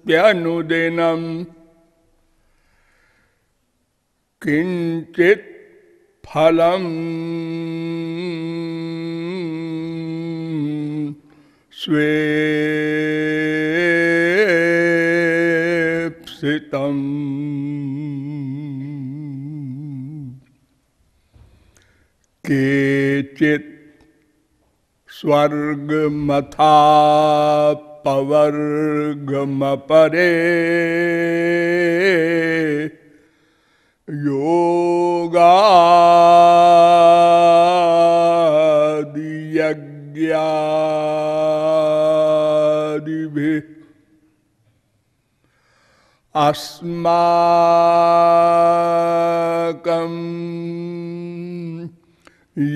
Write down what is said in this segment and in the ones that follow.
काम्योपासनयार्थयन्त्यनुदिनम् किंचित फलम स्वेप्सितम् केचित् स्वर्गमथा पवर्गमपरे योगादियज्ञादिभिः अस्माकं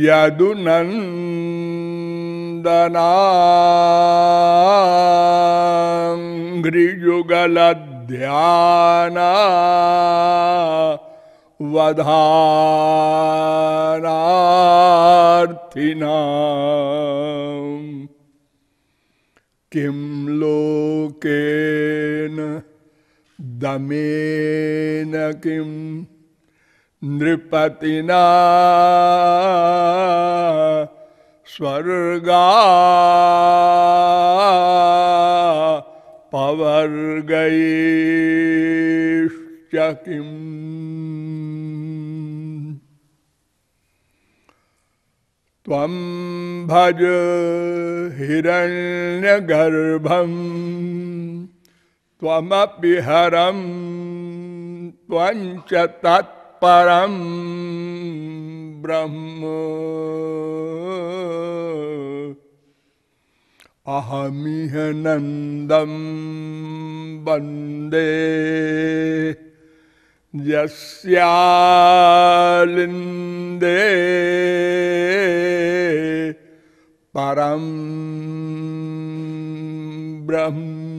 यदुनन्दनाङ्घ्रियुगलध्याना वधानार्थिना। किं लोकेन दमेन किं नृपतिना स्वर्गा पवर्गैश्च किम्। त्वं भज हिरण्यगर्भं त्वमपि हरं त्वञ्च तत्परं ब्रह्म। अहमिह नन्दं वंदे। यस्यालिन्दे। परम ब्रह्म।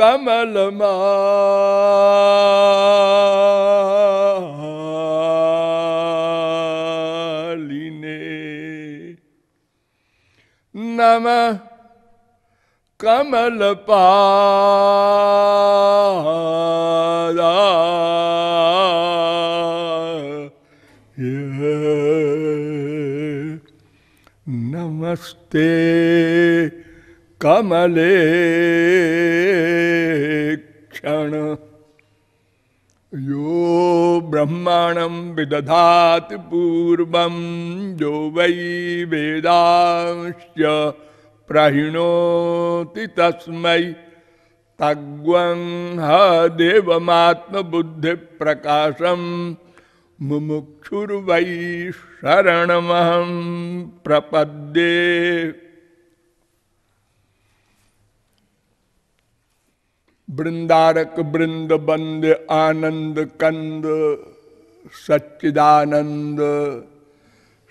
नमः कमलमा नमः कमलपा नमस्ते कमले क्षण यो ब्रह्माणं विदधाति पूर्वं जो वै वेदांश्च प्रहिणोति तस्मै तग्वं ह देवमात्मबुद्धिप्रकाशं मुमुक्षुर्वै शरणमहं प्रपद्ये। वृंदारक वृंद बंद आनंद कंद सच्चिदानंद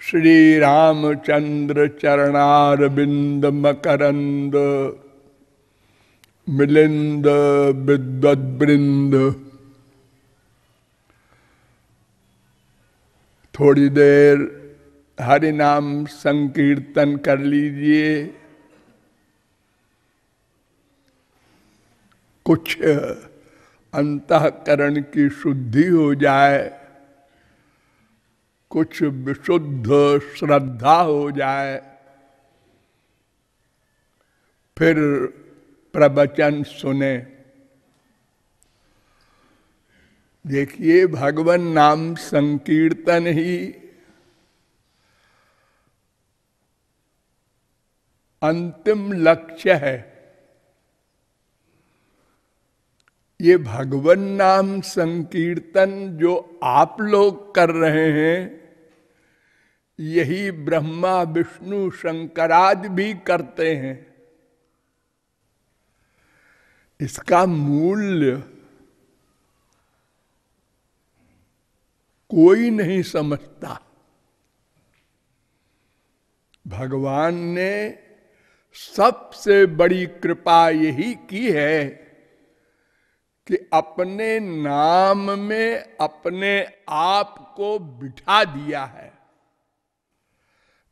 श्री रामचंद्र चरणार बिंद मकरंद मिलिंद विद्वत वृंद थोड़ी देर हरि नाम संकीर्तन कर लीजिए। कुछ अंतकरण की शुद्धि हो जाए, कुछ विशुद्ध श्रद्धा हो जाए, फिर प्रवचन सुने। देखिए, भगवान नाम संकीर्तन ही अंतिम लक्ष्य है। ये भगवन नाम संकीर्तन जो आप लोग कर रहे हैं, यही ब्रह्मा, विष्णु शंकराद भी करते हैं। इसका मूल्य कोई नहीं समझता। भगवान ने सबसे बड़ी कृपा यही की है कि अपने नाम में अपने आप को बिठा दिया है।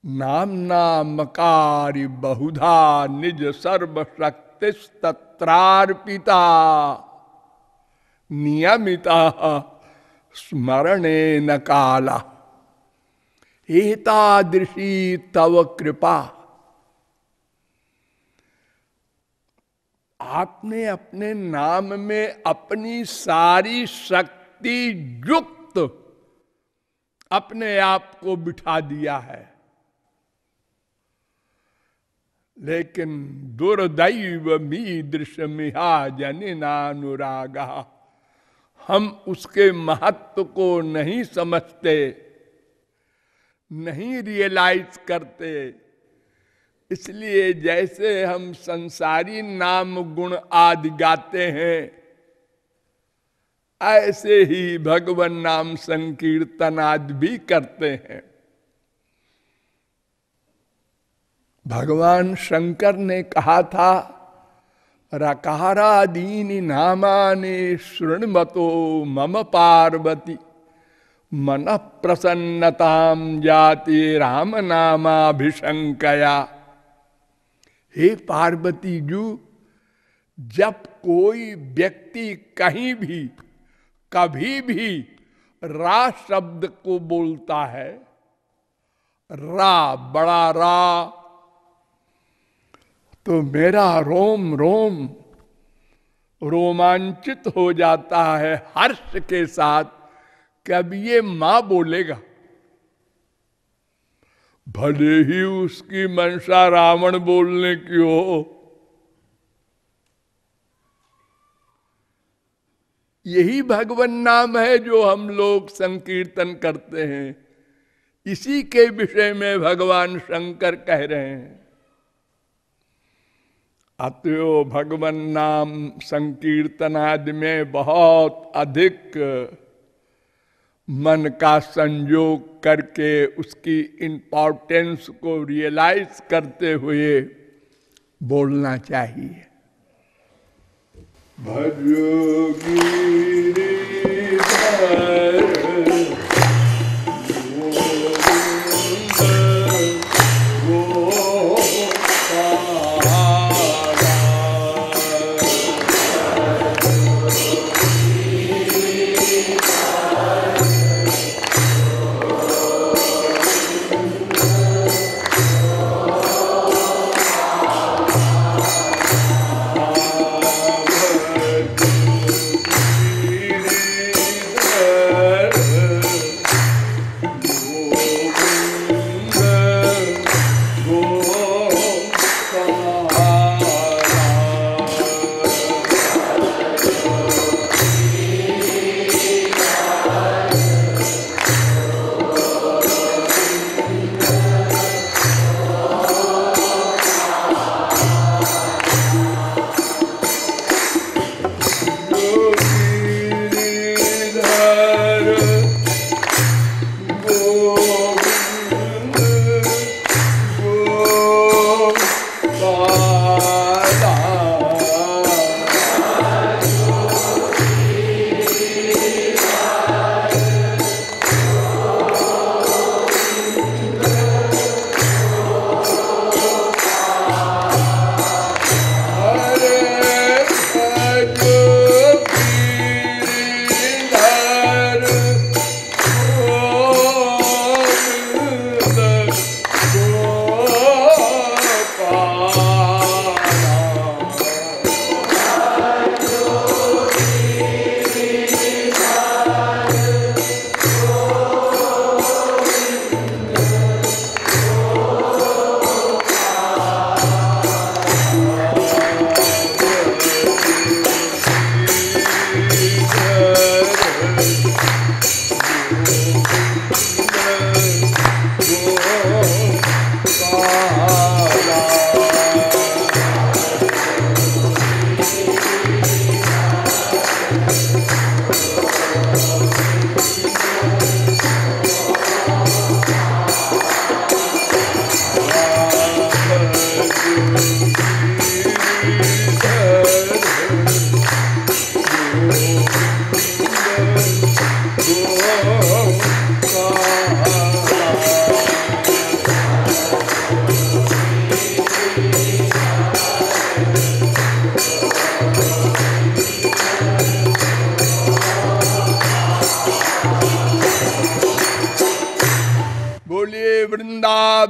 नाम नामकारी बहुधा निज सर्वशक्ति तत्रार्पिता नियमिता स्मरणे न काला। एतादृशी तव कृपा। आपने अपने नाम में अपनी सारी शक्ति युक्त अपने आप को बिठा दिया है। लेकिन दुर्दैव मी दृश्य मिहा जनिनानुरागा हम उसके महत्व को नहीं समझते, नहीं रियलाइज़ करते। इसलिए जैसे हम संसारी नाम गुण आदि गाते हैं, ऐसे ही भगवान नाम संकीर्तन आदि भी करते हैं। भगवान शंकर ने कहा था, रकारादीन नामाने शृणमतो मम पार्वती। मन प्रसन्नताम जाति राम नामाभिशंकया हे पार्वती जू, जब कोई व्यक्ति कहीं भी, कभी भी रा शब्द को बोलता है, रा बड़ा रा तो मेरा रोम रोम रोमांचित हो जाता है हर्ष के साथ, कब ये माँ बोलेगा। भले ही उसकी मंशा रावण बोलने की हो। यही भगवान नाम है जो हम लोग संकीर्तन करते हैं। इसी के विषय में भगवान शंकर कह रहे हैं। अतयो भगवान नाम संकीर्तन आदि में बहुत अधिक मन का संयोग करके उसकी इंपॉर्टेंस को रियलाइज़ करते हुए बोलना चाहिए। भजोगी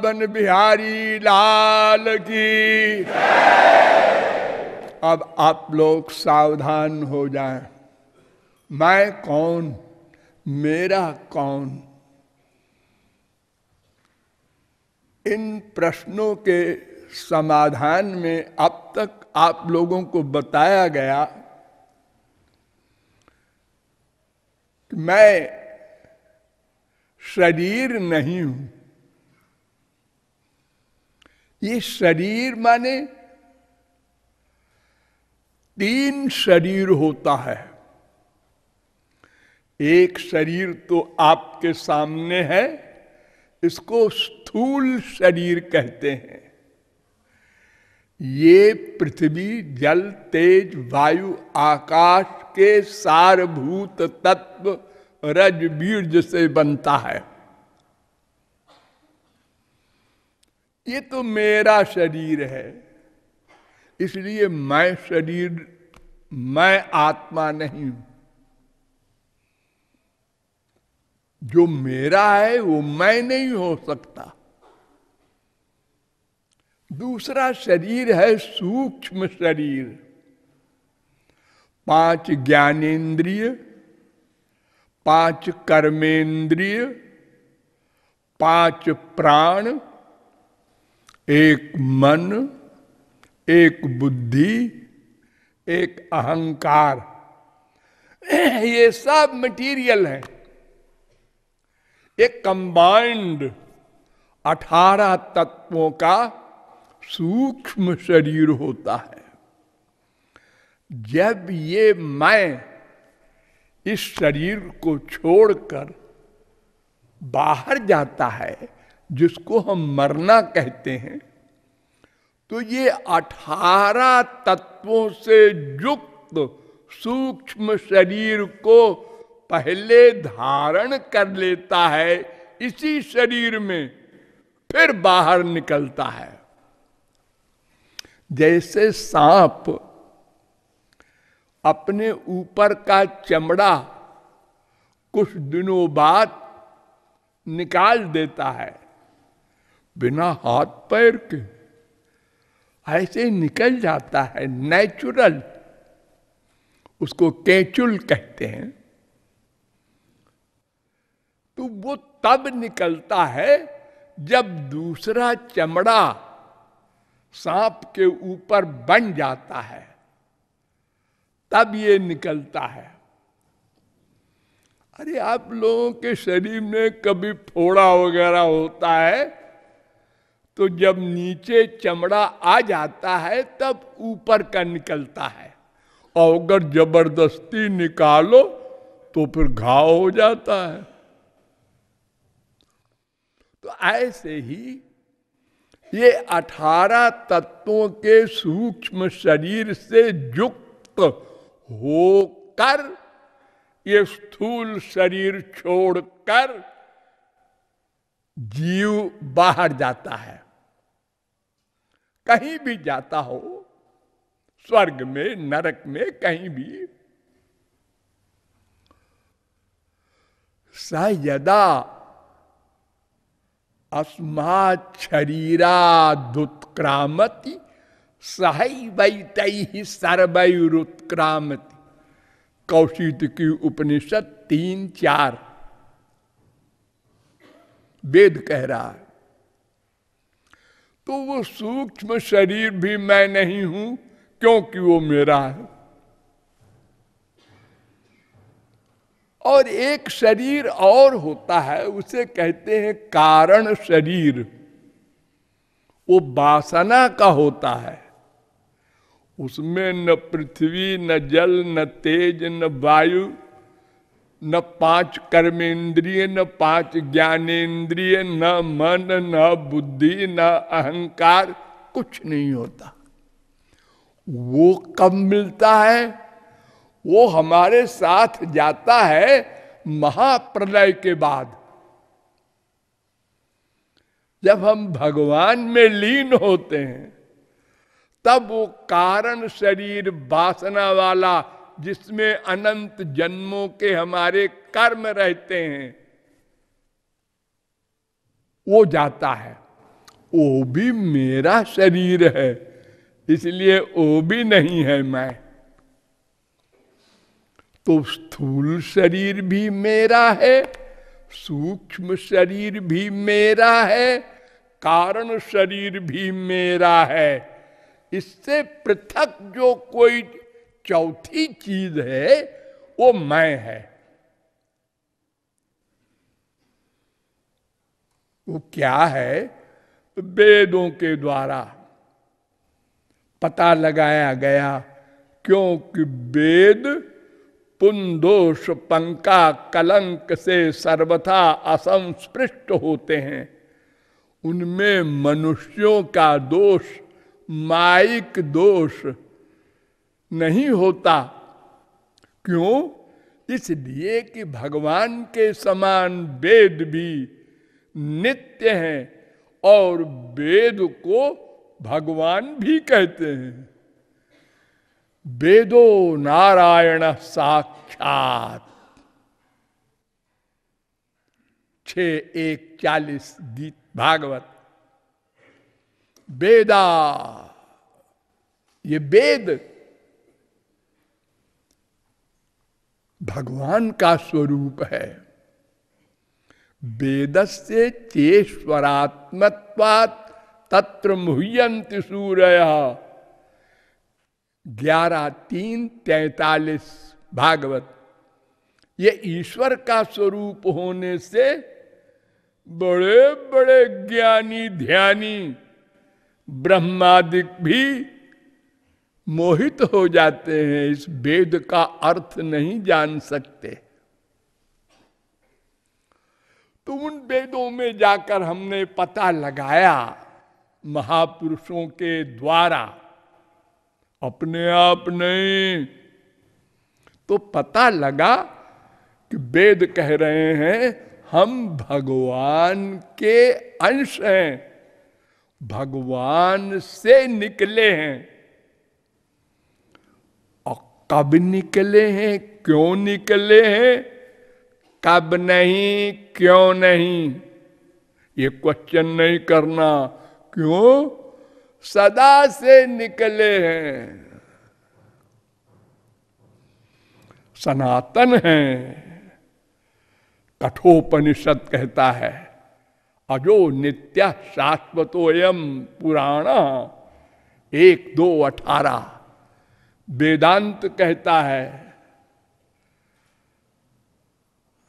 वृंदावन बिहारी लाल की। अब आप लोग सावधान हो जाएँ। मैं कौन? मेरा कौन? इन प्रश्नों के समाधान में अब तक आप लोगों को बताया गया कि मैं शरीर नहीं हूँ। ये शरीर माने तीन शरीर होता है। एक शरीर तो आपके सामने है, इसको स्थूल शरीर कहते हैं। ये पृथ्वी, जल, तेज, वायु, आकाश के सारभूत तत्व रज बीर्ज से बनता है। ये तो मेरा शरीर है। इसलिए मैं शरीर, मैं आत्मा नहीं हूँ। जो मेरा है, वो मैं नहीं हो सकता। दूसरा शरीर है सूक्ष्म शरीर। पाँच ज्ञानेन्द्रिय, पाँच कर्मेंद्रिय पाँच प्राण एक मन, एक बुद्धि, एक अहंकार। ये सब मटेरियल है। एक कंबाइंड अठारह तत्वों का सूक्ष्म शरीर होता है। जब ये मैं इस शरीर को छोड़कर बाहर जाता है जिसको हम मरना कहते हैं तो ये अठारह तत्वों से युक्त सूक्ष्म शरीर को पहले धारण कर लेता है, इसी शरीर में फिर बाहर निकलता है। जैसे सांप अपने ऊपर का चमड़ा कुछ दिनों बाद निकाल देता है बिना हाथ पैर के। ऐसे निकल जाता है नेचुरल उसको कैचुल कहते हैं। तो वो तब निकलता है जब दूसरा चमड़ा सांप के ऊपर बन जाता है। तब ये निकलता है। अरे आप लोगों के शरीर में कभी फोड़ा वगैरह होता है? तो जब नीचे चमड़ा आ जाता है, तब ऊपर का निकलता है। और अगर ज़बरदस्ती निकालो तो फिर घाव हो जाता है। तो ऐसे ही ये अठारह तत्वों के सूक्ष्म शरीर से युक्त होकर, ये स्थूल शरीर छोड़कर जीव बाहर जाता है। कहीं भी जाता हो, स्वर्ग में, नरक में, कहीं भी, स यदा अस्मात् वैत ही सर्वैरुत्क्रामति। कौशित की उपनिषद तीन चार वेद कह रहा है। तो वो सूक्ष्म शरीर भी मैं नहीं हूँ, क्योंकि वो मेरा है। और एक शरीर और होता है, उसे कहते हैं कारण शरीर। वो वासना का होता है। उसमें न पृथ्वी, न जल, न तेज, न वायु न पाँच कर्मेंद्रिय, न पाँच ज्ञानेन्द्रिय न मन, न बुद्धि, न अहंकार, कुछ नहीं होता। वो कब मिलता है? वो हमारे साथ जाता है महाप्रलय के बाद। जब हम भगवान में लीन होते हैं, तब वो कारण शरीर वासना वाला जिसमें अनंत जन्मों के हमारे कर्म रहते हैं, वो जाता है। वो भी मेरा शरीर है, इसलिए वो भी नहीं है मैं। तो स्थूल शरीर भी मेरा है, सूक्ष्म शरीर भी मेरा है, कारण शरीर भी मेरा है। इससे पृथक जो कोई चौथी चीज़ है, वो मैं है। वो क्या है? वेदों के द्वारा पता लगाया गया, क्योंकि वेद पुंदोष पंका कलंक से सर्वथा असंस्पृष्ट होते हैं। उनमें मनुष्यों का दोष, माइक दोष नहीं होता। क्यों? इसलिए कि भगवान के समान वेद भी नित्य हैं और वेद को भगवान भी कहते हैं। वेदो नारायण साक्षात। छ एक चालीस गीत भागवत। वेदा, ये वेद भगवान का स्वरूप है। वेद से चेश्वरात्मत्वात् तत्र मुह्यंत सूर्य। ग्यारह तीन तैतालीस भागवत। ये ईश्वर का स्वरूप होने से बड़े बड़े ज्ञानी, ध्यानी, ब्रह्मादिक भी मोहित हो जाते हैं, इस वेद का अर्थ नहीं जान सकते। तो उन वेदों में जाकर हमने पता लगाया, महापुरुषों के द्वारा, अपने आप नहीं। तो पता लगा कि वेद कह रहे हैं, हम भगवान के अंश हैं, भगवान से निकले हैं। कब निकले हैं, क्यों निकले हैं? कब नहीं, क्यों नहीं? ये क्वेश्चन नहीं करना। क्यों? सदा से निकले हैं। सनातन है। कठोपनिषद कहता है, अजो नित्य शाश्वतोयम पुराणा, एक दो अठारह। वेदांत कहता है,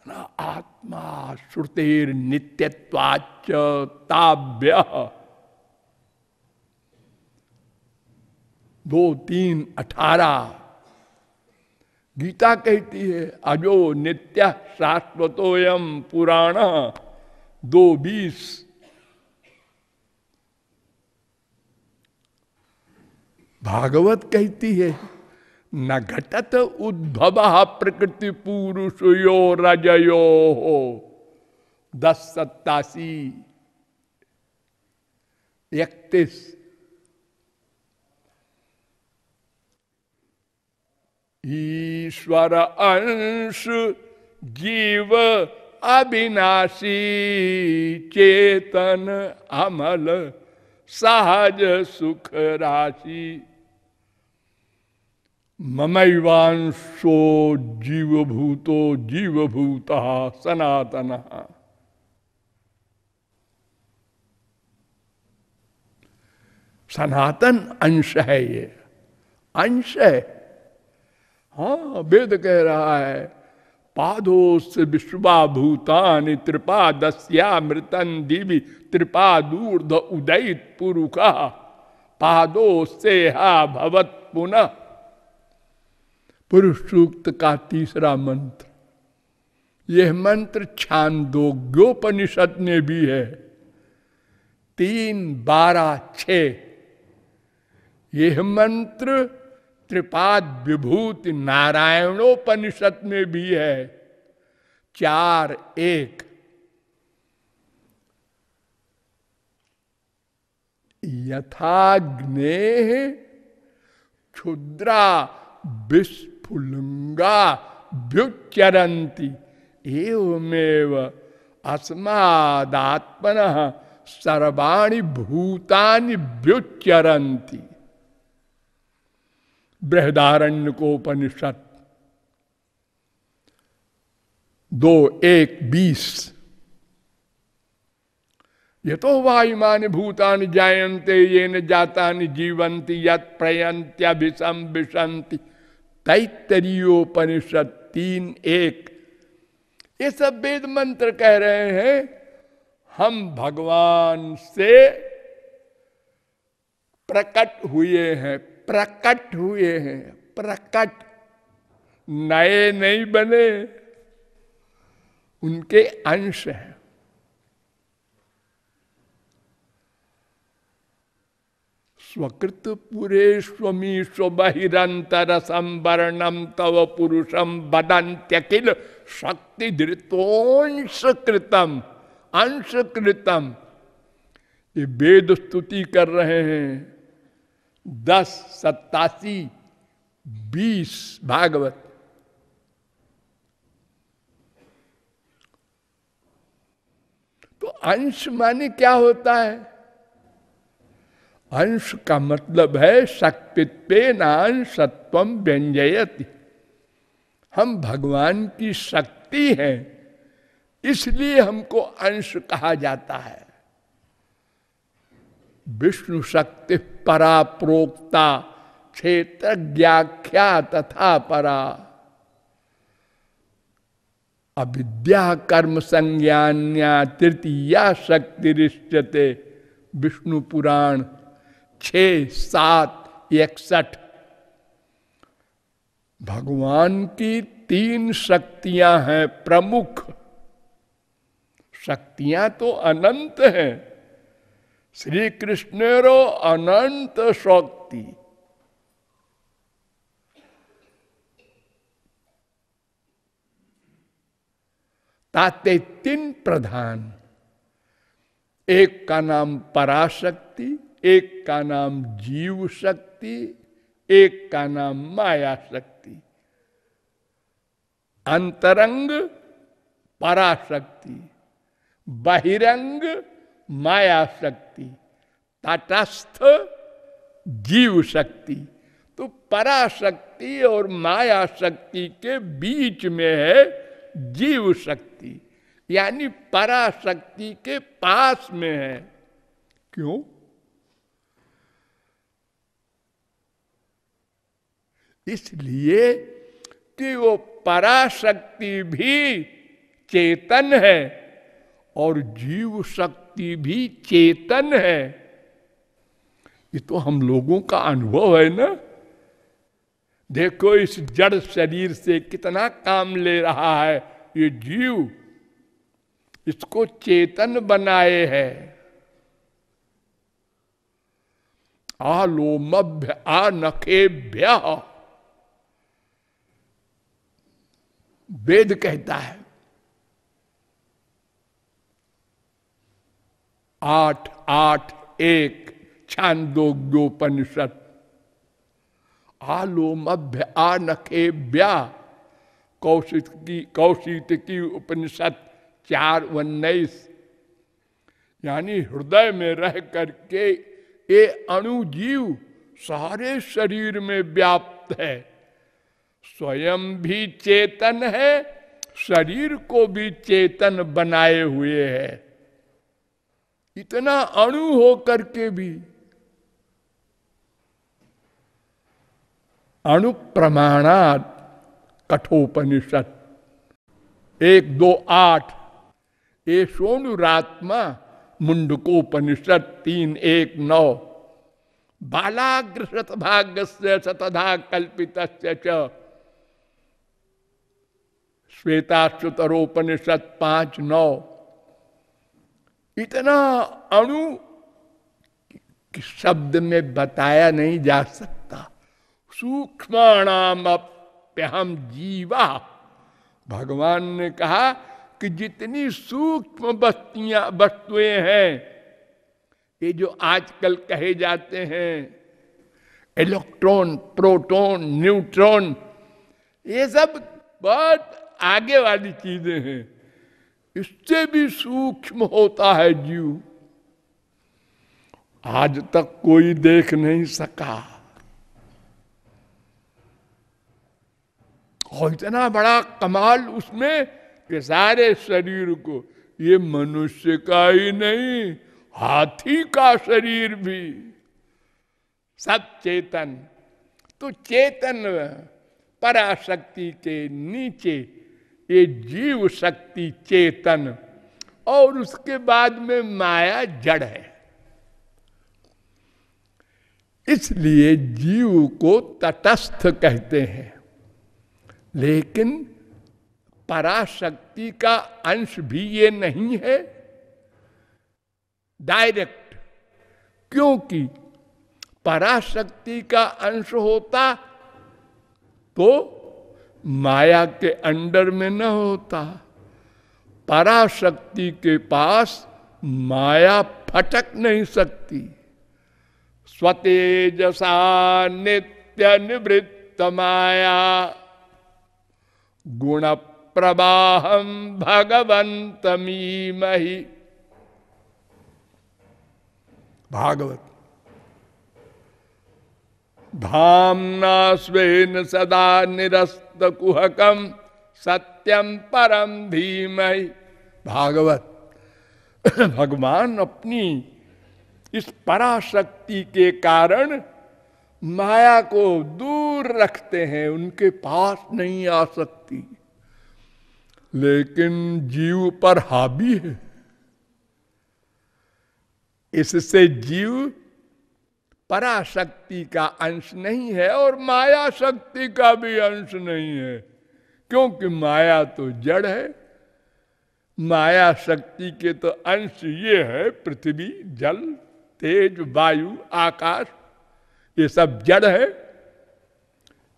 ना आत्मा श्रुतिर नित्यत्वाच ताव्य दो, तीन, अठारह। गीता कहती है, अजो नित्य शाश्वतोयम पुराण, दो, बीस। भागवत कहती है, न घटत उद्भव प्रकृति पुरुष यो रजयो हो। दस सत्तासी इकतीस ईश्वर अंश जीव अविनाशी चेतन अमल सहज सुख राशि। ममैवांशो जीवभूतो जीवभूत सनातन। सनातन अंश है ये। अंश है। हाँ वेद कह रहा है पादोस विश्वा भूतान त्रिपादस्यामृतन दिवि त्रिपादूर्ध उदयित पुरुष पादो से हा भवत पुनः पुरुष सूक्त का तीसरा मंत्र। यह मंत्र छांदोग्योपनिषद में भी है। तीन बारह छ यह मंत्र त्रिपाद विभूति नारायणोपनिषद में भी है। चार एक। यथाग्ने क्षुद्रा विस्फुलंगा व्युच्चरंती एवमेव अस्मादात्मन सर्वाणी भूतानि व्युच्चरंती बृहदारण्य को उपनिषद दो एक बीस। ये तो वायुमान भूतान जायन्ते ये न जाता जीवंती यत प्रयंत्यभिषम विशंति तैतरीयोपनिषद तीन एक। ये सब वेद मंत्र कह रहे हैं, हम भगवान से प्रकट हुए हैं, प्रकट हुए हैं, प्रकट। नए नहीं बने, उनके अंश हैं। स्वकृत पुरे स्वमी स्वहिरंतर संवरणम तव पुरुषम बदंत्यकिल शक्ति धृतोंश कृतम अंश कृतम ये वेद स्तुति कर रहे हैं। दस, सत्तासी, बीस, भागवत। तो अंश माने क्या होता है? अंश का मतलब है शक्तित्व नान सत्वम व्यंजयति। हम भगवान की शक्ति हैं, इसलिए हमको अंश कहा जाता है। विष्णु शक्ति परा प्रोक्ता क्षेत्र व्याख्या तथा परा। अविद्या कर्म संज्ञान्या तृतीया शक्ति रिश्चते विष्णु पुराण छ सात, इकसठ। भगवान की तीन शक्तियाँ हैं प्रमुख। शक्तियाँ तो अनंत हैं। श्री कृष्णेरो अनंत शक्ति। ताते तीन प्रधान। एक का नाम पराशक्ति एक का नाम जीव शक्ति, एक का नाम माया शक्ति। अंतरंग पराशक्ति, बहिरंग माया शक्ति, तटस्थ जीव शक्ति। तो पराशक्ति और माया शक्ति के बीच में है जीव शक्ति, यानी पराशक्ति के पास में है। क्यों? इसलिए कि वो पराशक्ति भी चेतन है और जीव शक्ति भी चेतन है। ये तो हम लोगों का अनुभव है ना? देखो इस जड़ शरीर से कितना काम ले रहा है ये जीव। इसको चेतन बनाए है। आलोमभ्य आ नखेभ्य। वेद कहता है। आठ आठ, एक, छांदोग्योपनिषद। आलोमभ्य आ नखे ब्या कौशिक की कौशिक की उपनिषद, चार, उन्नीस। यानी हृदय में रह करके ये अणुजीव सारे शरीर में व्याप्त है। स्वयं भी चेतन है, शरीर को भी चेतन बनाए हुए है। इतना अणु हो करके भी अणु प्रमाणात कठोपनिषद, एक, दो, आठ, ये सोनुरात्मा, मुंडकोपनिषद, तीन, एक, नौ बालाग्र शतभाग्य शतधा कल्पित श्वेताश्रुतरोपनिषद पाँच नौ इतना अणु शब्द में बताया नहीं जा सकता। सूक्ष्म अप्यहम जीवा। भगवान ने कहा कि जितनी सूक्ष्म बस्तियाँ वस्तुएँ हैं, ये जो आजकल कहे जाते हैं, इलेक्ट्रॉन, प्रोटॉन, न्यूट्रॉन, ये सब बहुत आगे वाली चीज़ें हैं। इससे भी सूक्ष्म होता है जीव। आज तक कोई देख नहीं सका। और इतना बड़ा कमाल उसमें कि सारे शरीर को, ये मनुष्य का ही नहीं, हाथी का शरीर भी। सब चेतन। तो चेतन पराशक्ति के नीचे ये जीव शक्ति चेतन और उसके बाद में माया जड़ है। इसलिए जीव को तटस्थ कहते हैं। लेकिन पराशक्ति का अंश भी ये नहीं है। डायरेक्ट, क्योंकि पराशक्ति का अंश होता तो माया के अंडर में न होता। पराशक्ति के पास माया फटक नहीं सकती। स्वतेजसा नित्य निवृत्त माया। गुण प्रवाहम भगवंतमी मही भागवत। धामना स्वेन सदा निरस्त कुहकम सत्यम परम धीमय भागवत। भगवान अपनी इस पराशक्ति के कारण माया को दूर रखते हैं, उनके पास नहीं आ सकती। लेकिन जीव पर हावी है। इससे जीव पराशक्ति का अंश नहीं है और माया शक्ति का भी अंश नहीं है। क्योंकि माया तो जड़ है, माया शक्ति के तो अंश ये है, पृथ्वी, जल, तेज, वायु, आकाश, ये सब जड़ है।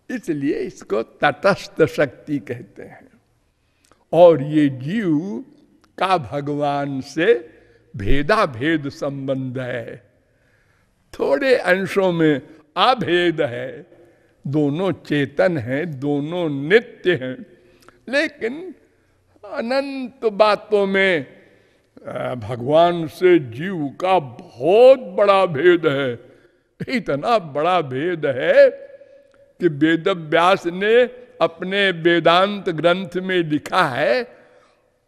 इसलिए इसको तटस्थ शक्ति कहते हैं। और ये जीव का भगवान से भेदा भेद संबंध है। थोड़े अंशों में अभेद है। दोनों चेतन हैं, दोनों नित्य हैं। लेकिन अनंत बातों में भगवान से जीव का बहुत बड़ा भेद है। इतना बड़ा भेद है कि वेद व्यास ने अपने वेदांत ग्रंथ में लिखा है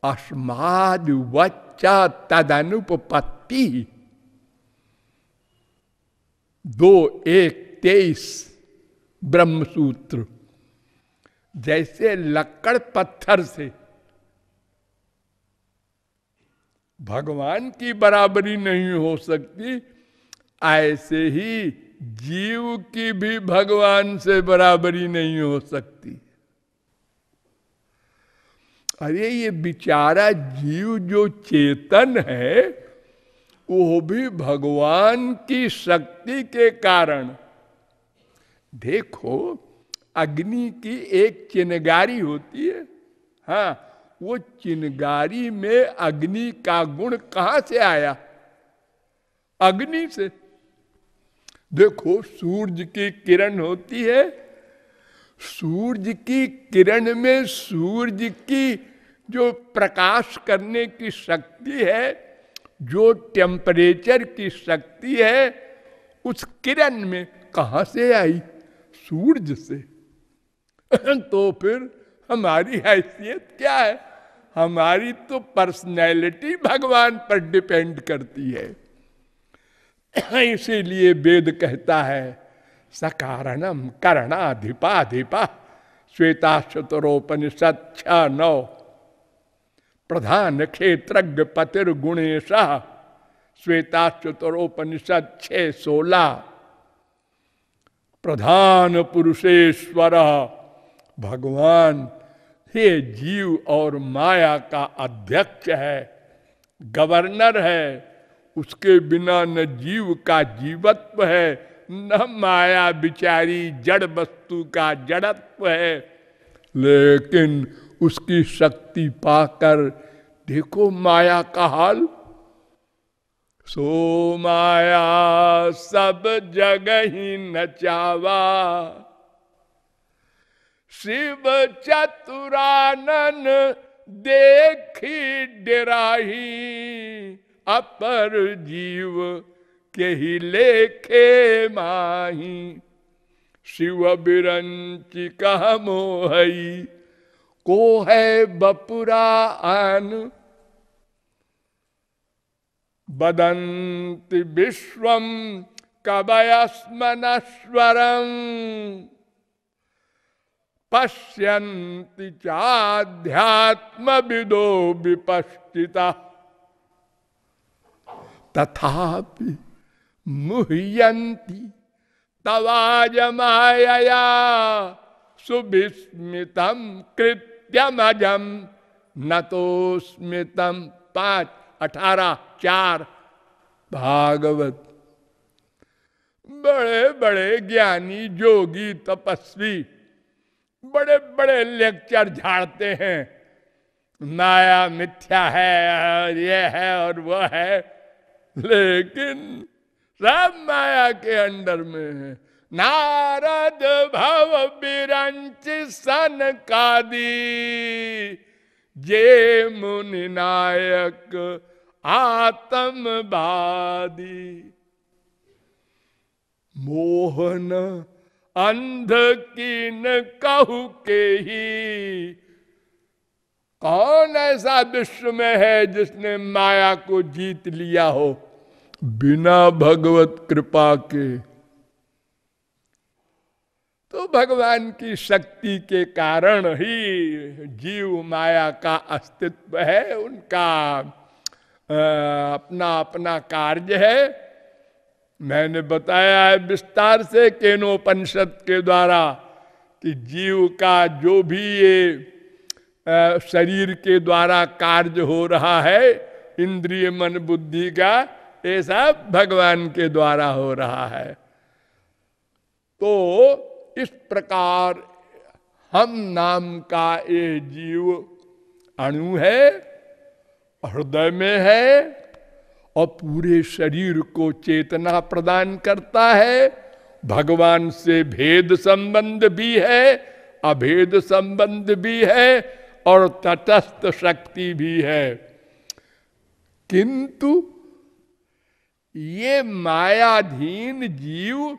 अस्माद वच्चा तदनुपत्ति दो एक तेईस ब्रह्मसूत्र। जैसे लक्कड़ पत्थर से। भगवान की बराबरी नहीं हो सकती। ऐसे ही जीव की भी भगवान से बराबरी नहीं हो सकती। अरे ये बिचारा जीव जो चेतन है वो भी भगवान की शक्ति के कारण। देखो, अग्नि की एक चिनगारी होती है। हाँ वो चिनगारी में अग्नि का गुण कहाँ से आया? अग्नि से। देखो सूरज की किरण होती है। सूरज की किरण में सूरज की जो प्रकाश करने की शक्ति है जो टेम्परेचर की शक्ति है, उस किरण में कहा से आई? सूरज से। तो फिर हमारी हैसियत क्या है? हमारी तो पर्सनैलिटी भगवान पर डिपेंड करती है। इसीलिए वेद कहता है सकारणम करणाधिपाधिपा श्वेता चतुरोपनिषद छ नौ। प्रधान क्षेत्रज्ञ पतिर गुणेश श्वेता चतुरोपनिषद छ सोलह। प्रधान पुरुषेश्वर, भगवान, हे जीव और माया का अध्यक्ष है, गवर्नर है, उसके बिना न जीव का जीवत्व है, न माया बिचारी जड़ वस्तु का जड़त्व है। लेकिन उसकी शक्ति पाकर, देखो माया का हाल। सो माया सब जगह ही नचावा। शिव चतुरानन देखी डेराही, अपर जीव के ही लेखे माही। शिव बिरंची कह मोहई को है बपुरा आन। बदंत विश्वम कवयस्मनस्वरम पश्यन्ति चाध्यात्म विदो विपश्चिता। तथापि मुह्यंती तवाज माया सुविस्मितम कृत्यमजम न तो स्मितम पाँच अठारह चार भागवत। बड़े बड़े ज्ञानी जोगी तपस्वी, बड़े बड़े लेक्चर झाड़ते हैं। माया मिथ्या है और ये है और वो है, लेकिन सब माया के अंडर में है। नारद भव बिरंच सन कादी, जे मुनि नायक आत्मवादी मोहन अंध की न कहू के ही, कौन ऐसा विश्व में है जिसने माया को जीत लिया हो? बिना भगवत कृपा के तो भगवान की शक्ति के कारण ही जीव माया का अस्तित्व है, उनका अपना अपना कार्य है। मैंने बताया है विस्तार से केनोपनिषद के द्वारा कि जीव का जो भी ये शरीर के द्वारा कार्य हो रहा है, इंद्रिय मन बुद्धि का, ये सब भगवान के द्वारा हो रहा है। तो इस प्रकार हम नाम का ये जीव अणु है, हृदय में है और पूरे शरीर को चेतना प्रदान करता है। भगवान से भेद संबंध भी है, अभेद संबंध भी है और तटस्थ शक्ति भी है। किंतु ये मायाधीन जीव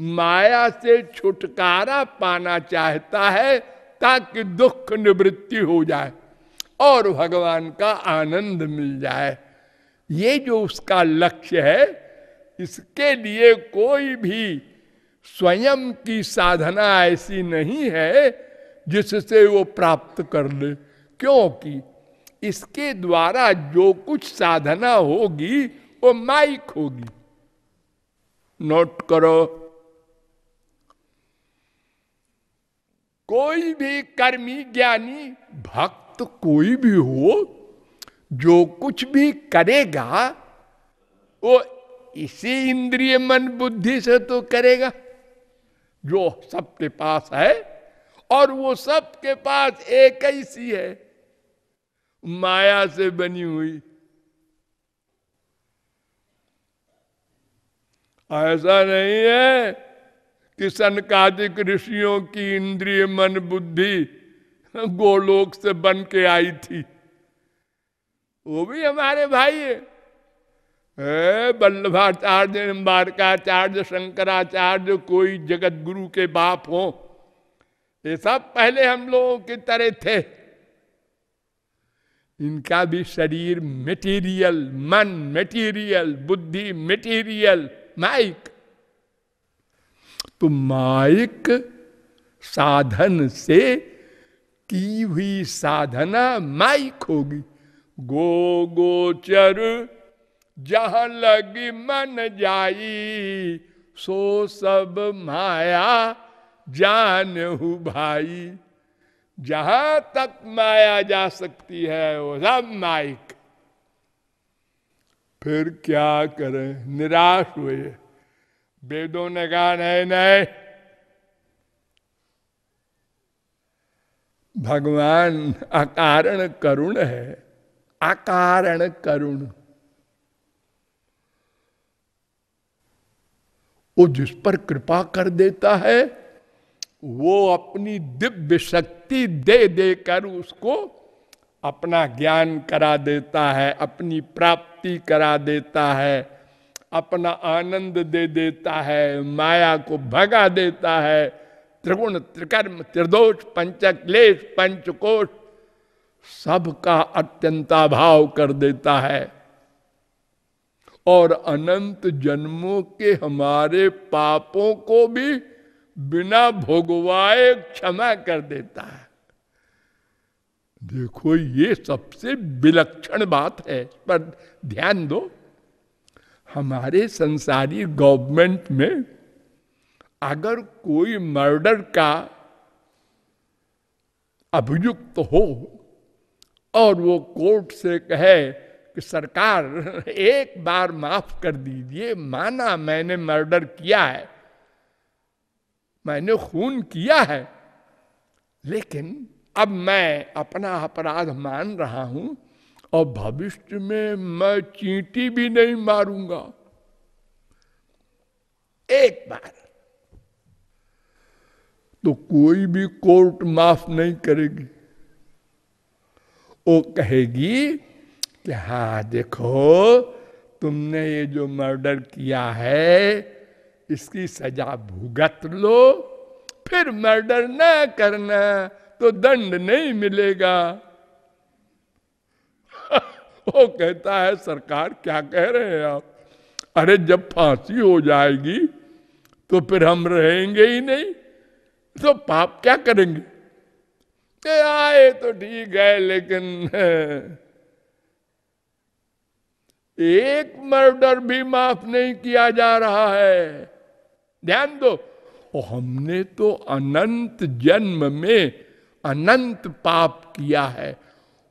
माया से छुटकारा पाना चाहता है ताकि दुख निवृत्ति हो जाए और भगवान का आनंद मिल जाए। ये जो उसका लक्ष्य है, इसके लिए कोई भी स्वयं की साधना ऐसी नहीं है जिससे वो प्राप्त कर ले। क्योंकि इसके द्वारा जो कुछ साधना होगी, वो माइक होगी। नोट करो। कोई भी कर्मी, ज्ञानी, भक्त कोई भी हो, जो कुछ भी करेगा, वो इसी इंद्रिय मन बुद्धि से तो करेगा, जो सबके पास है, और वो सबके पास एक ही सी है, माया से बनी हुई। ऐसा नहीं है कि सनकादिक ऋषियों की इंद्रिय मन बुद्धि गोलोक से बन के आई थी। वो भी हमारे भाई है। वल्लभाचार्य निम्बारकाचार्य शंकराचार्य, कोई जगत गुरु के बाप हो, ये सब पहले हम लोगों की तरह थे। इनका भी शरीर मेटीरियल मन मेटीरियल बुद्धि मेटीरियल माइक। तो माइक साधन से की हुई साधना माइक होगी। गो गोचर जहाँ लगी मन जाई, सो सब माया जान हु भाई। जहाँ तक माया जा सकती है, वो सब माइक। फिर क्या करें? निराश हुए। वेदों ने कहा, नहीं नहीं। भगवान अकारण करुण है, अकारण करुण। वो जिस पर कृपा कर देता है, वो अपनी दिव्य शक्ति दे देकर उसको अपना ज्ञान करा देता है, अपनी प्राप्ति करा देता है। अपना आनंद दे देता है, माया को भगा देता है। त्रिगुण, त्रिकर्म, त्रिदोष पंचक्लेश पंचकोश, सबका अत्यंताभाव कर देता है। और अनंत जन्मों के हमारे पापों को भी बिना भोगवाए क्षमा कर देता है। देखो, ये सबसे विलक्षण बात है, पर ध्यान दो। हमारे संसारी गवर्नमेंट में अगर कोई मर्डर का अभियुक्त हो और वो कोर्ट से कहे कि सरकार, एक बार माफ़ कर दीजिए, माना मैंने मर्डर किया है, मैंने खून किया है, लेकिन अब मैं अपना अपराध मान रहा हूँ और भविष्य में मैं चींटी भी नहीं मारूँगा। एक बार। तो कोई भी कोर्ट माफ़ नहीं करेगी। वो कहेगी कि हाँ देखो, तुमने ये जो मर्डर किया है, इसकी सजा भुगत लो, फिर मर्डर ना करना तो दंड नहीं मिलेगा। वो कहता है, सरकार क्या कह रहे हैं आप? अरे जब फांसी हो जाएगी तो फिर हम रहेंगे ही नहीं। तो पाप क्या करेंगे? आए तो ठीक है, लेकिन एक मर्डर भी माफ़ नहीं किया जा रहा है। ध्यान दो, और हमने तो अनंत जन्म में अनंत पाप किया है।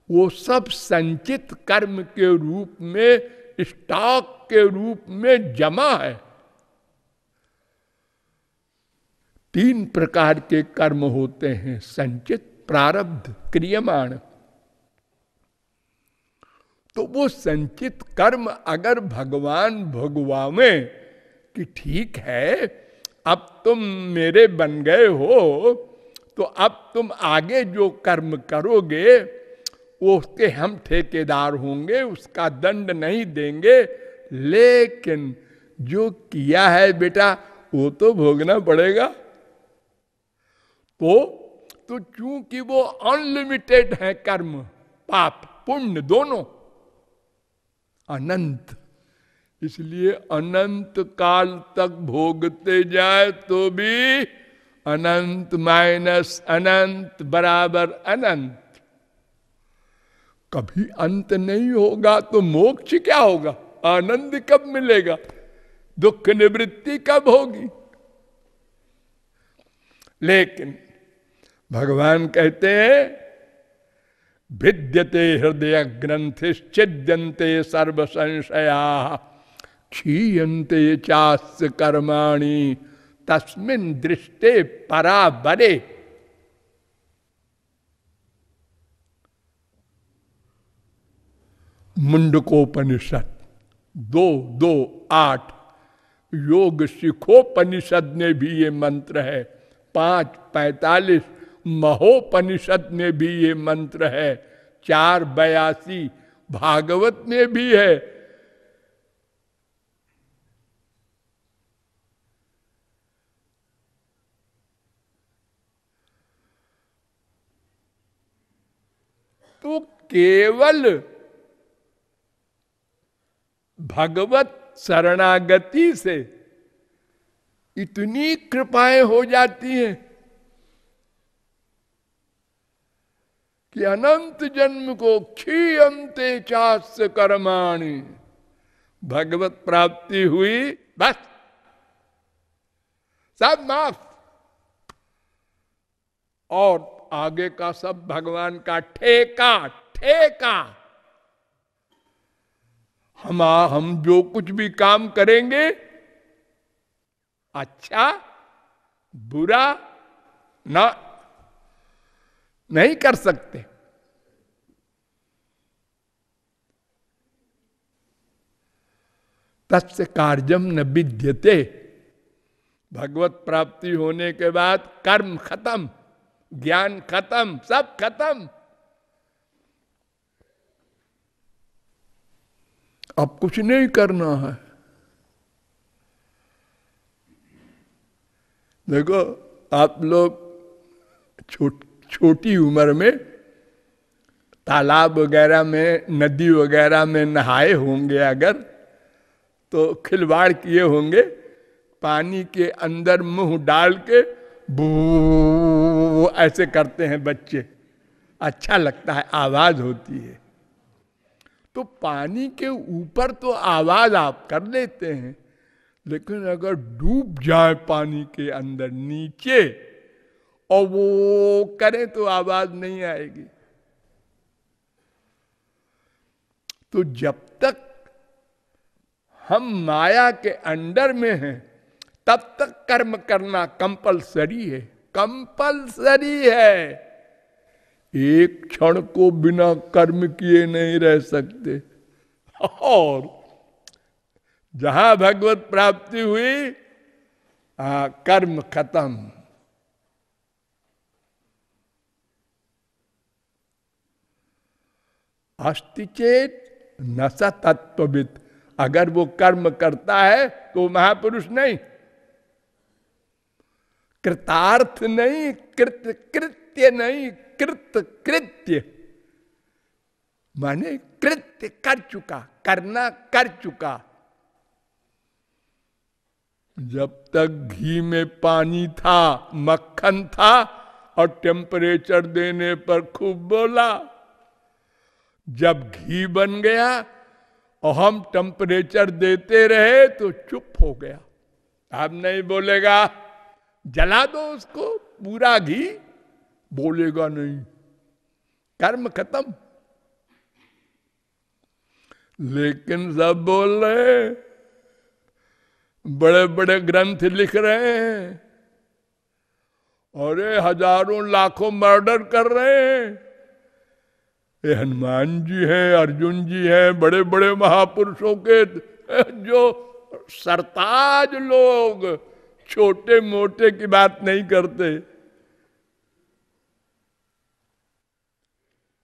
वो सब संचित कर्म के रूप में, स्टॉक के रूप में जमा है। तीन प्रकार के कर्म होते हैं, संचित, प्रारब्ध, क्रियमाण। तो वो संचित कर्म अगर भगवान भगवावे कि ठीक है, अब तुम मेरे बन गए हो तो अब तुम आगे जो कर्म करोगे उसके हम ठेकेदार होंगे, उसका दंड नहीं देंगे, लेकिन जो किया है बेटा, वो तो भोगना पड़ेगा। तो तो चूँकि वो अनलिमिटेड है कर्म, पाप, पुण्य दोनों, अनंत, इसलिए अनंत काल तक भोगते जाए तो भी अनंत माइनस अनंत बराबर अनंत। कभी अंत नहीं होगा तो मोक्ष क्या होगा? आनंद कब मिलेगा? दुख निवृत्ति कब होगी? लेकिन भगवान कहते हैं भिद्यते हृदय ग्रंथिश्चिद्यंते सर्व संशया क्षीयते चास्य कर्माणी, तस्मिन दृष्टे पराबरे। मुंडकोपनिषद। दो दो, आठ। योग सिखोपनिषद में भी ये मंत्र है। पाँच, पैतालीस। महोपनिषद में भी ये मंत्र है। चार, बयासी। भागवत में भी है। तो केवल भगवत शरणागति से इतनी कृपाएँ हो जाती हैं कि अनंत जन्म को क्षीयते चास्य कर्माणी। भगवत प्राप्ति हुई, बस। सब माफ़। और आगे का सब भगवान का ठेका ठेका। हम हम जो कुछ भी काम करेंगे अच्छा बुरा ना, नहीं कर सकते। तस्य कार्यम न विद्यते। भगवत प्राप्ति होने के बाद कर्म खत्म, ज्ञान खत्म, सब खत्म। अब कुछ नहीं करना है। देखो, आप लोग छोट, छोटी उम्र में तालाब वगैरह में, नदी वगैरह में नहाए होंगे अगर तो खिलवाड़ किए होंगे, पानी के अंदर मुँह डाल के बू ऐसे करते हैं बच्चे। अच्छा लगता है, आवाज़ होती है। तो पानी के ऊपर तो आवाज़ आप कर लेते हैं, लेकिन अगर डूब जाए पानी के अंदर नीचे और वो करें तो आवाज़ नहीं आएगी। तो जब तक हम माया के अंडर में हैं, तब तक कर्म करना कंपलसरी है कंपलसरी है। एक क्षण को बिना कर्म किए नहीं रह सकते। और जहाँ भगवत प्राप्ति हुई आ, कर्म खत्म। अस्तिचेत न तत्वित अगर वो कर्म करता है तो महापुरुष नहीं। कृतार्थ नहीं कृत कृत्य नहीं कृत कृत्य। माने कृत्य कर चुका, करना कर चुका। जब तक घी में पानी था, मक्खन था, और टेम्परेचर देने पर खूब बोला। जब घी बन गया, और हम टेम्परेचर देते रहे तो चुप हो गया। अब नहीं बोलेगा, जला दो उसको, पूरा घी। बोलेगा नहीं। कर्म खत्म। लेकिन सब बोल रहे बड़े बड़े ग्रंथ लिख रहे हैं। और हज़ारों लाखों मर्डर कर रहे हैं। ये हनुमान जी हैं, अर्जुन जी हैं बड़े बड़े महापुरुषों के जो सरताज लोग छोटे मोटे की बात नहीं करते।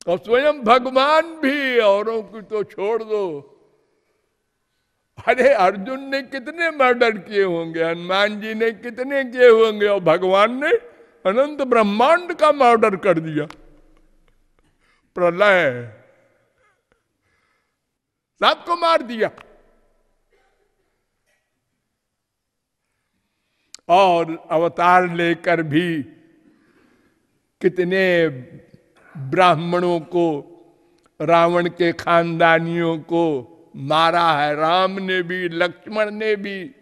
और स्वयं भगवान भी औरों की तो छोड़ दो। अरे अर्जुन ने कितने मर्डर किए होंगे, हनुमान जी ने कितने किए होंगे, और भगवान ने अनंत ब्रह्मांड का मर्डर कर दिया। प्रलय। सबको मार दिया। और अवतार लेकर भी कितने ब्राह्मणों को, रावण के खानदानियों को मारा है, राम ने भी, लक्ष्मण ने भी,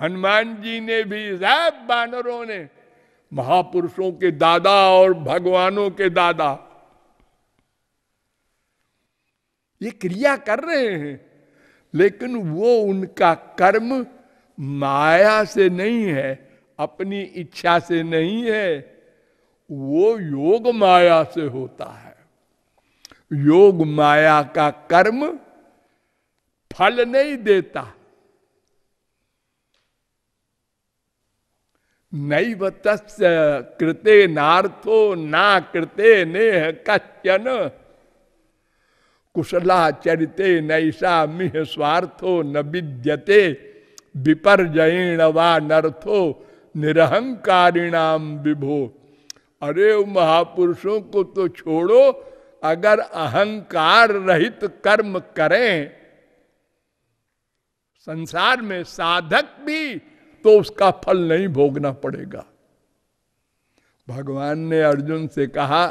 हनुमान जी ने भी, सब बानरों ने, महापुरुषों के दादा और भगवानों के दादा। ये क्रिया कर रहे हैं, लेकिन वो उनका कर्म माया से नहीं है, अपनी इच्छा से नहीं है। वो योग माया से होता है। योग माया का कर्म फल नहीं देता। नैव तस्य कृते नार्थो, ना कृते नेह कश्चन। कुशलाचरिते नैषा मिह स्वार्थो, न विद्यते विपर्जयण वा नर्थो निरहंकारिणाम विभो। अरे महापुरुषों को तो छोड़ो, अगर अहंकार रहित कर्म करें, संसार में साधक भी तो उसका फल नहीं भोगना पड़ेगा। भगवान ने अर्जुन से कहा,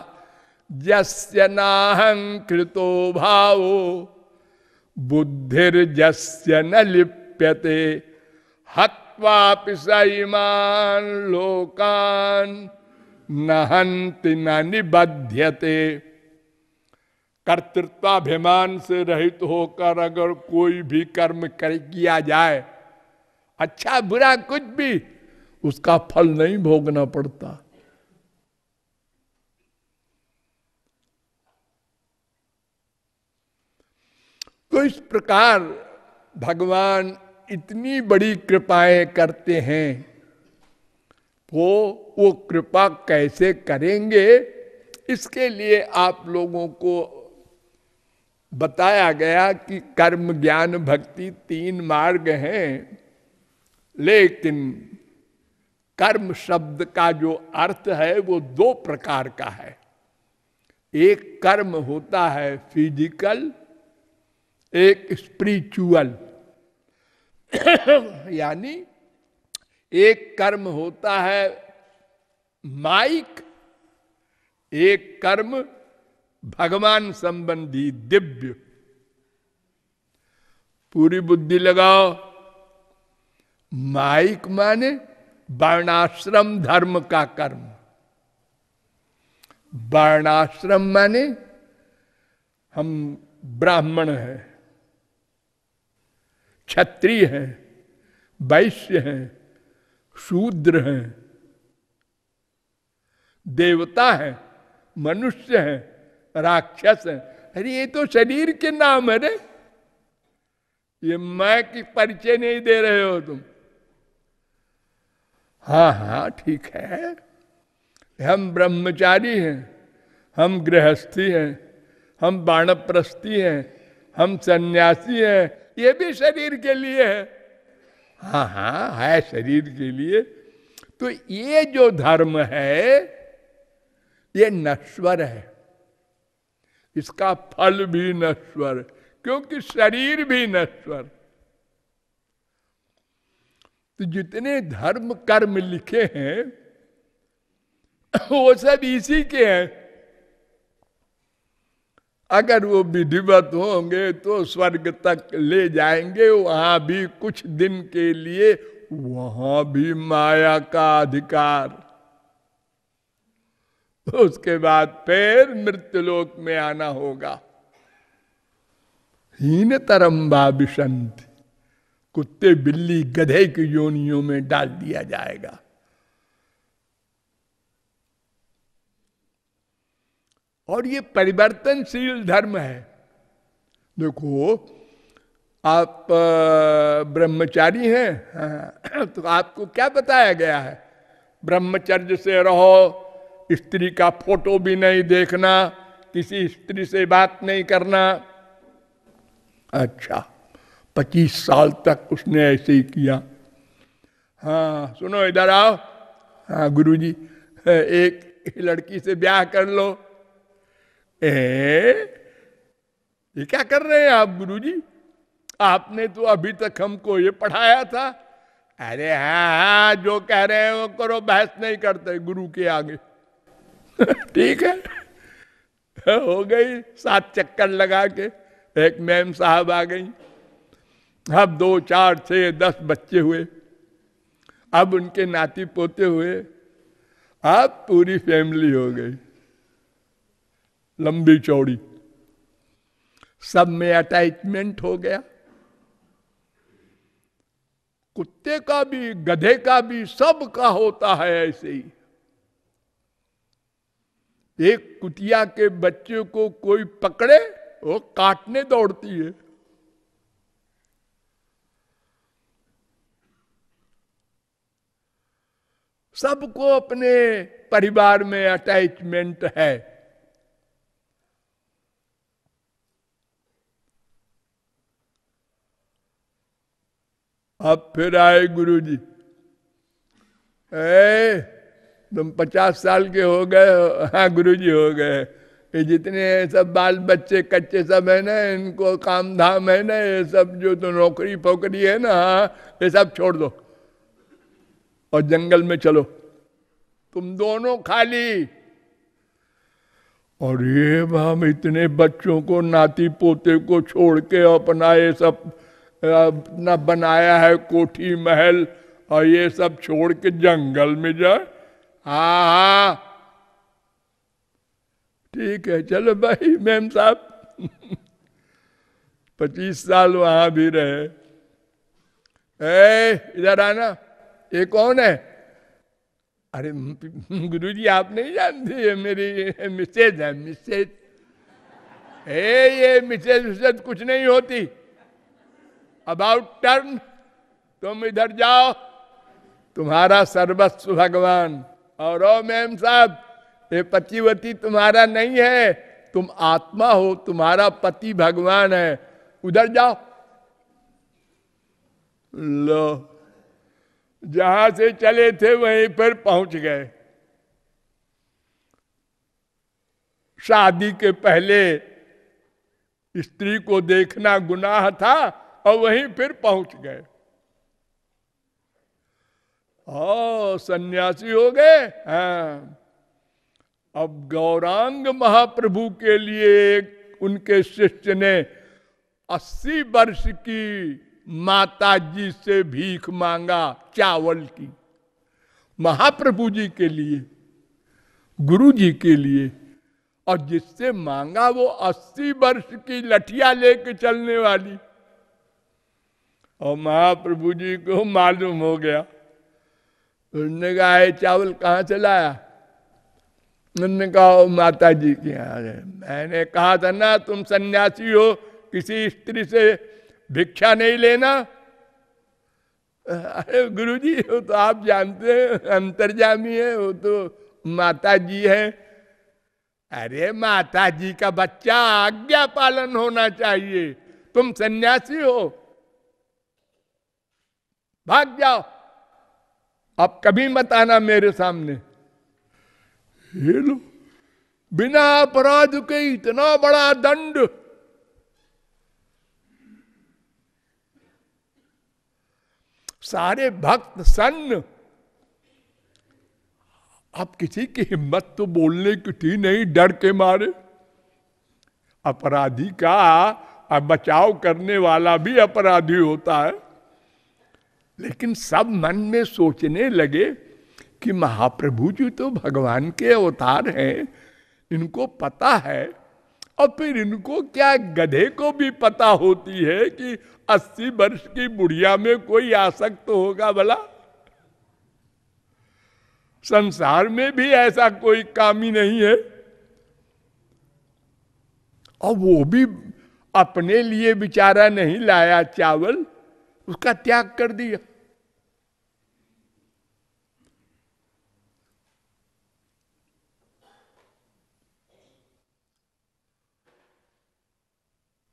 जस्य नाहंकृतो भावो बुद्धिर्जस्य न लिप्यते, हत्वापि सईमान लोकान नहंति न निबध्यते। कर्तृत्वाभिमान से रहित होकर अगर कोई भी कर्म कर किया जाए अच्छा बुरा कुछ भी, उसका फल नहीं भोगना पड़ता। तो इस प्रकार भगवान इतनी बड़ी कृपाएँ करते हैं, वो वो कृपा कैसे करेंगे? इसके लिए आप लोगों को बताया गया कि कर्म ज्ञान भक्ति तीन मार्ग हैं। लेकिन कर्म शब्द का जो अर्थ है, वो दो प्रकार का है। एक कर्म होता है फ़िज़िकल एक स्पिरिचुअल यानी एक कर्म होता है माइक, एक कर्म, भगवान संबंधी दिव्य। पूरी बुद्धि लगाओ। माइक माने वर्णाश्रम धर्म का कर्म। वर्णाश्रम माने हम ब्राह्मण हैं, क्षत्रिय हैं, वैश्य हैं, शूद्र हैं। देवता है, मनुष्य है, राक्षस है। अरे, ये तो शरीर के नाम है रे। ये मैं की परिचय नहीं दे रहे हो तुम। हाँ हाँ ठीक है। हम ब्रह्मचारी हैं, हम गृहस्थी हैं, हम बाणप्रस्थी हैं, हम सन्यासी हैं। ये भी शरीर के लिए है। हाँ हाँ है शरीर के लिए। तो ये जो धर्म है ये नश्वर है। इसका फल भी नश्वर, क्योंकि शरीर भी नश्वर। तो जितने धर्म कर्म लिखे हैं, वो सब इसी के हैं। अगर वो विधिवत होंगे तो स्वर्ग तक ले जाएँगे, वहाँ भी कुछ दिन के लिए, वहाँ भी माया का अधिकार। उसके बाद फिर मृत्युलोक में आना होगा। हीन तरम्बा विसंत कुत्ते बिल्ली गधे की योनियों में डाल दिया जाएगा। और ये परिवर्तनशील धर्म है। देखो आप ब्रह्मचारी हैं हाँ, तो आपको क्या बताया गया है? ब्रह्मचर्य से रहो स्त्री का फ़ोटो भी नहीं देखना, किसी स्त्री से बात नहीं करना। अच्छा पच्चीस साल तक उसने ऐसे ही किया। हाँ सुनो, इधर आओ। हाँ गुरुजी, एक लड़की से ब्याह कर लो। ए, ये क्या कर रहे हैं आप, गुरुजी? आपने तो अभी तक हमको ये पढ़ाया था। अरे हाँ हाँ जो कह रहे हैं वो करो, बहस नहीं करते गुरु के आगे। ठीक है? हो गई, सात चक्कर लगा के एक मैम साहब आ गई। अब दो, चार, छह, दस बच्चे हुए। अब उनके नाती पोते हुए। अब पूरी फैमिली हो गई। लंबी चौड़ी। सब में अटैचमेंट हो गया। कुत्ते का भी, गधे का भी, सब का होता है ऐसे ही। एक कुटिया के बच्चे को कोई पकड़े वो काटने दौड़ती है। सबको अपने परिवार में अटैचमेंट है। अब फिर आए गुरु जी ए तुम पचास साल के हो गए हाँ। गुरु जी हो गए। ये जितने सब बाल बच्चे कच्चे सब है ना, इनको काम धाम है ना, ये सब जो तो नौकरी फोकरी है ना ये सब छोड़ दो और जंगल में चलो। तुम दोनों खाली। और ये हम इतने बच्चों को, नाती पोते को छोड़ के अपना ये सब, अपना बनाया है कोठी महल, और ये सब छोड़ के जंगल में जाए हाँ हाँ। ठीक है, चलो भाई, मैम साहब। पच्चीस साल वहाँ भी रहे। ए, इधर आना, ये कौन है? अरे गुरु जी आप नहीं जानते, ये मेरी मिसेज है, मिसेज। ए, ये मिसेज विसेज कुछ नहीं होती। अबाउट टर्न, तुम इधर जाओ। तुम्हारा सर्वस्व भगवान। और ओ मैम साहब, ये पतिवती तुम्हारा नहीं है, तुम आत्मा हो, तुम्हारा पति भगवान है। उधर जाओ। लो, जहाँ से चले थे वहीं पर पहुँच गए। शादी के पहले स्त्री को देखना गुनाह था और वहीं फिर पहुँच गए। सन्यासी हो गए। हाँ। अब गौरांग महाप्रभु के लिए उनके शिष्य ने अस्सी वर्ष की माता जी से भीख मांगा, चावल की। महाप्रभु जी के लिए, गुरु जी के लिए, और जिससे मांगा वो अस्सी वर्ष की लठिया लेके चलने वाली। और महाप्रभु जी को मालूम हो गया उन्होंने कहा चावल कहाँ से लाया? उन्होंने कहा माता जी के यहाँ मैंने कहा था ना तुम सन्यासी हो, किसी स्त्री से भिक्षा नहीं लेना? अरे गुरु जी वो तो आप जानते हैं अंतर्जामी है, वो तो माता जी है। अरे माता जी का बच्चा आज्ञा पालन होना चाहिए, तुम सन्यासी हो। भाग जाओ। अब कभी मत आना मेरे सामने। ये लो। बिना अपराध के इतना बड़ा दंड। सारे भक्त सन्न। अब किसी की हिम्मत तो बोलने की थी नहीं डर के मारे। अपराधी का बचाव करने वाला भी अपराधी होता है। लेकिन सब मन में सोचने लगे कि महाप्रभु जी तो भगवान के अवतार हैं, इनको पता है। और फिर इनको क्या गधे को भी पता होती है कि अस्सी वर्ष की बुढ़िया में कोई आसक्त तो होगा भला? संसार में भी ऐसा कोई काम ही नहीं है। और वो भी अपने लिए बिचारा नहीं लाया चावल उसका त्याग कर दिया।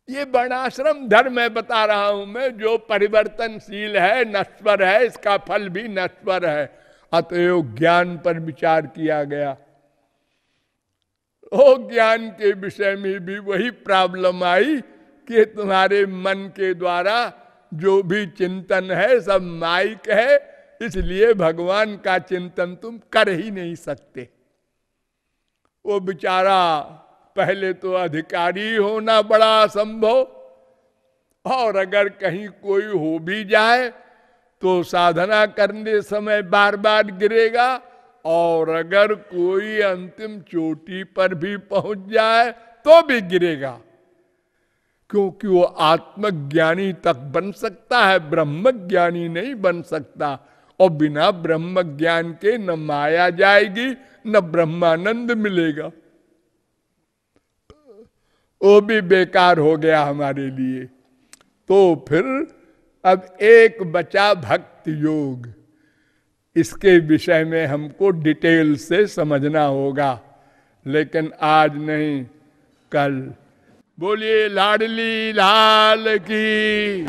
ये वर्णाश्रम धर्म मैं बता रहा हूँ मैं, जो परिवर्तनशील है, नश्वर है, इसका फल भी नश्वर है। अतएव ज्ञान पर विचार किया गया। ओ ज्ञान के विषय में भी वही प्रॉब्लम आई कि तुम्हारे मन के द्वारा जो भी चिंतन है, सब माइक है, इसलिए भगवान का चिंतन तुम कर ही नहीं सकते। वो बेचारा पहले तो अधिकारी होना बड़ा असंभव, और अगर कहीं कोई हो भी जाए तो साधना करने समय बार बार गिरेगा, और अगर कोई अंतिम चोटी पर भी पहुँच जाए तो भी गिरेगा। क्योंकि वो आत्मज्ञानी तक बन सकता है ब्रह्म ज्ञानी नहीं बन सकता। और बिना ब्रह्म ज्ञान के न माया जाएगी, न ब्रह्मानंद मिलेगा। वो भी बेकार हो गया हमारे लिए। तो फिर अब एक बचा भक्ति योग। इसके विषय में हमको डिटेल से समझना होगा, लेकिन आज नहीं, कल। बोलिए लाडली लाल की।